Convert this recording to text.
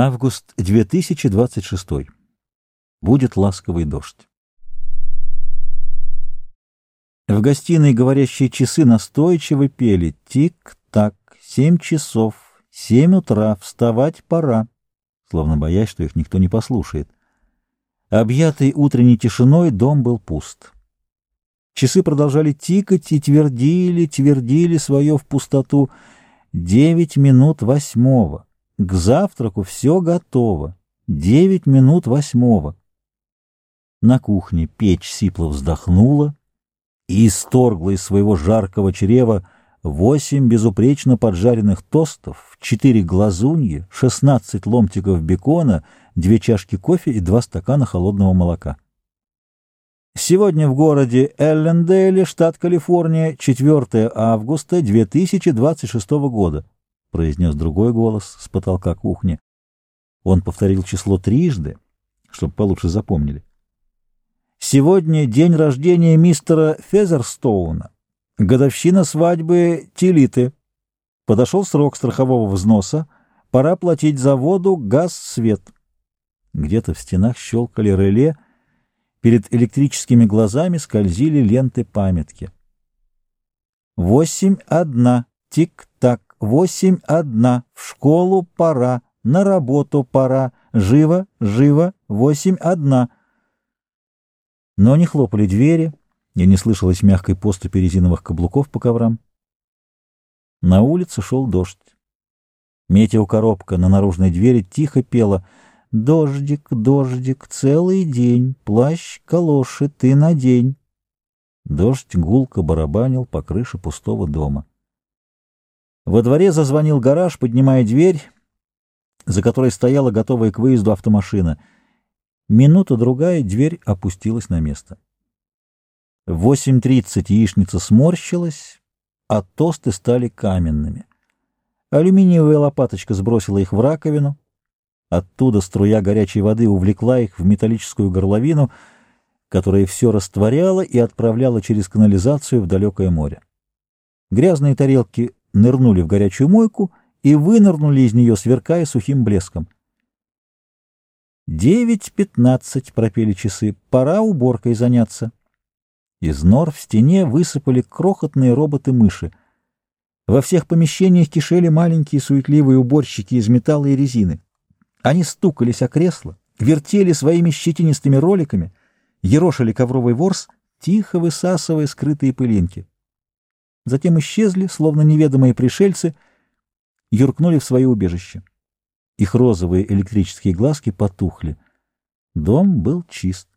Август 2026. Будет ласковый дождь. В гостиной говорящие часы настойчиво пели «Тик-так, семь часов, семь утра, вставать пора», словно боясь, что их никто не послушает. Объятый утренней тишиной дом был пуст. Часы продолжали тикать и твердили, твердили свое в пустоту. Девять минут восьмого. К завтраку все готово. Девять минут восьмого. На кухне печь сипло вздохнула и исторгла из своего жаркого чрева восемь безупречно поджаренных тостов, четыре глазуньи, шестнадцать ломтиков бекона, две чашки кофе и два стакана холодного молока. Сегодня в городе Эллендейле, штат Калифорния, 4 августа 2026 года. — произнес другой голос с потолка кухни. Он повторил число трижды, чтобы получше запомнили. «Сегодня день рождения мистера Фезерстоуна, годовщина свадьбы Тилиты. Подошел срок страхового взноса, пора платить за воду, газ, свет». Где-то в стенах щелкали реле, перед электрическими глазами скользили ленты памятки. «Восемь одна, тик-так, Восемь одна, в школу пора, на работу пора, живо, живо, восемь одна. Но не хлопали двери, и не слышалось мягкой поступи резиновых каблуков по коврам. На улице шел дождь. Метеокоробка на наружной двери тихо пела «Дождик, дождик, целый день, плащ, калоши ты надень». Дождь гулко барабанил по крыше пустого дома. Во дворе зазвонил гараж, поднимая дверь, за которой стояла готовая к выезду автомашина. Минута-другая дверь опустилась на место. В 8.30 яичница сморщилась, а тосты стали каменными. Алюминиевая лопаточка сбросила их в раковину. Оттуда струя горячей воды увлекла их в металлическую горловину, которая все растворяла и отправляла через канализацию в далекое море. Грязные тарелки нырнули в горячую мойку и вынырнули из нее, сверкая сухим блеском. «Девять пятнадцать», — пропели часы, — «пора уборкой заняться». Из нор в стене высыпали крохотные роботы-мыши. Во всех помещениях кишели маленькие суетливые уборщики из металла и резины. Они стукались о кресло, вертели своими щетинистыми роликами, ерошили ковровый ворс, тихо высасывая скрытые пылинки затем исчезли, словно неведомые пришельцы, юркнули в свое убежище. Их розовые электрические глазки потухли. Дом был чист.